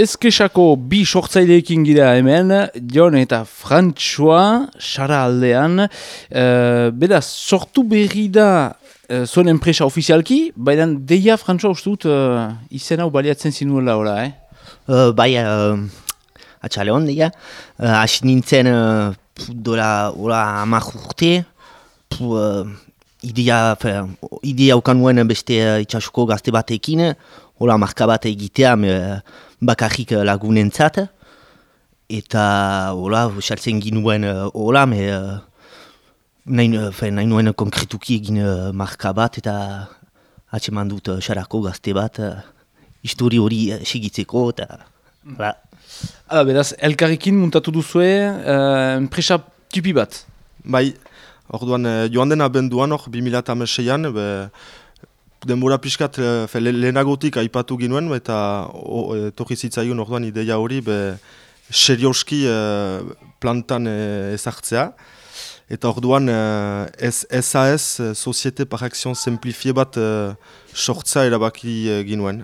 ezkesako bi sortzaileekin gira hemen, Jon eta Frantxoa, Sara aldean. Uh, beda, sortu berri da uh, zuen enpresa ofizialki, baina deia Frantxoa uste dut uh, izena baliatzen zinuela ora, eh? Uh, bai, uh, atxale hon, deia. Uh, Asi nintzen uh, dola amak urte, uh, idea, idea ukan nuen beste uh, itxasuko gazte batekin, hola marka bat egitea me, bakarrik lagunentzat. Eta hola, saltzen ginuen hola, me, nahi, nahi nuen konkretuki egin marka bat eta atseman dut xarako gazte bat histori hori segitzeko eta hala. Hala, beraz, elkarrekin muntatu duzue, uh, enpresa tipi bat? Bai, orduan joan dena benduan hor, 2006an, denbora pixkat eh, lehenagotik aipatu ginuen eta torri zitzaigun orduan ideia hori be serioski eh, plantan eh, ezartzea. Eta orduan SAS, Societe par Action Simplifie bat sortza erabaki ginuen.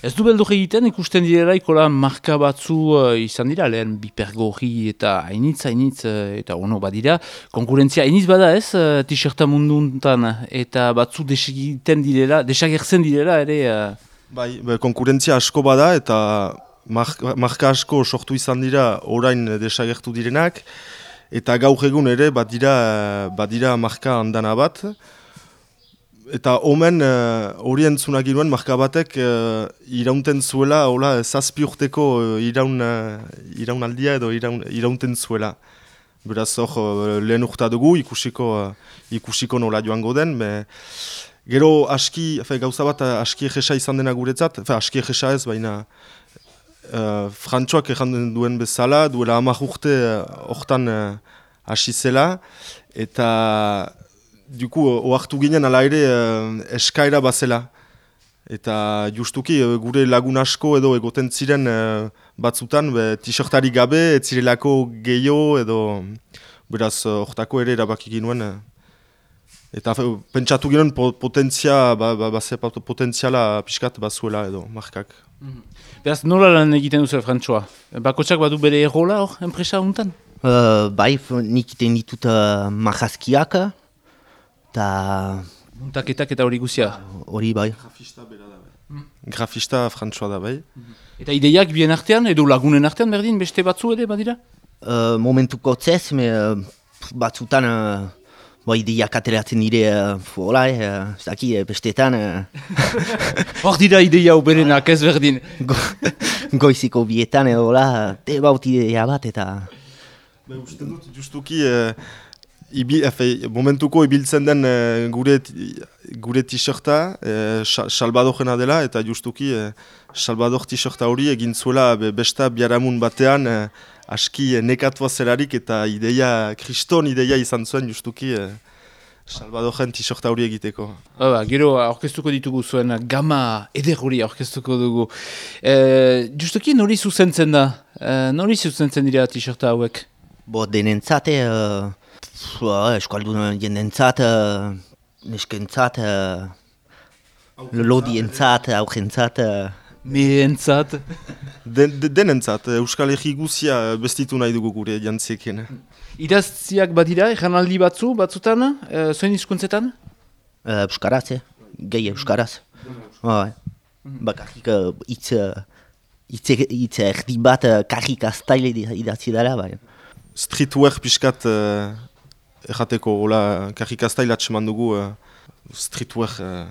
Ez du beldur egiten ikusten direla ikola marka batzu uh, izan dira, lehen bipergorri eta hainitz, hainitz, uh, eta ono badira. Konkurentzia hainitz bada ez, uh, t-shirta munduntan, eta batzu desegiten direla, desagertzen direla ere. Uh... Bai, be, konkurentzia asko bada eta marka asko sortu izan dira orain desagertu direnak. Eta gaur egun ere badira, badira marka handana bat eta omen uh, hori entzuna ginuen marka batek uh, iraunten zuela, hola, zazpi urteko uh, iraun, uh, aldia edo iraun, iraunten zuela. Beraz hor uh, lehen urta dugu ikusiko, uh, ikusiko nola joango den. Me, gero aski, fe, gauza bat aski egesa izan dena guretzat, fe, aski egesa ez, baina uh, frantxoak egin duen bezala, duela amak urte hortan uh, hasi zela, eta duku, oartu ginen ala ere uh, eskaira bazela. Eta justuki uh, gure lagun asko edo egoten ziren uh, batzutan, t-shirtari gabe, ez zirelako gehiago edo beraz hortako ere erabaki ginuen. Eta pentsatu ginen potentzia, ba, ba, ba, potentziala pixkat bazuela edo markak. Mm Beraz, nola lan egiten duzu, Frantxoa? Bakotxak badu bere errola hor, enpresa honetan? Uh, bai, nik iten ditut uh, marrazkiak, Ta... Muntaketak eta hori guzia? Hori bai. Grafista bera da bai. Hmm. Grafista frantzua da bai. Eta ideiak bien artean, edo lagunen artean berdin, beste batzu ere badira? Uh, momentuko tzez, me, uh, batzutan uh, bo, ideiak ateratzen dire, uh, hola, uh, zaki, uh, bestetan. Hor uh, dira ideia uberenak ez berdin. Go, goiziko bietan, hola, te baut ideia bat eta... Ba, uste dut, justuki... Uh, Ibi, efe, momentuko ibiltzen den e, gure, gure t-shirta e, salbadorena dela eta justuki e, salbador t-shirta hori egin zuela be, besta biaramun batean e, aski e, nekatua zerarik eta ideia, kriston ideia izan zuen justuki e, salbadoren t-shirta hori egiteko. Hala, gero aurkeztuko ditugu zuen gama eder hori aurkeztuko dugu. E, justuki nori zuzentzen da? E, nori zuzentzen dira t-shirta hauek? Bo, denentzate... Uh... Eskualdun jendentzat, uh, neskentzat, uh, lodientzat, aurrentzat. Uh. Meentzat. Den, denentzat, Euskal Herri guzia bestitu nahi dugu gure jantziekin. Idazziak badira, janaldi batzu, batzutan, uh, zoin izkuntzetan? Uh, Euskaraz, eh? gehi Euskaraz. Oh, Bakarrik uh, itz, uh, itz, itz erdi bat uh, karrik aztaile idatzi dara. Bai. Streetwear pixkat errateko, hola, karrikaztaila atseman dugu uh, streetwear. Uh.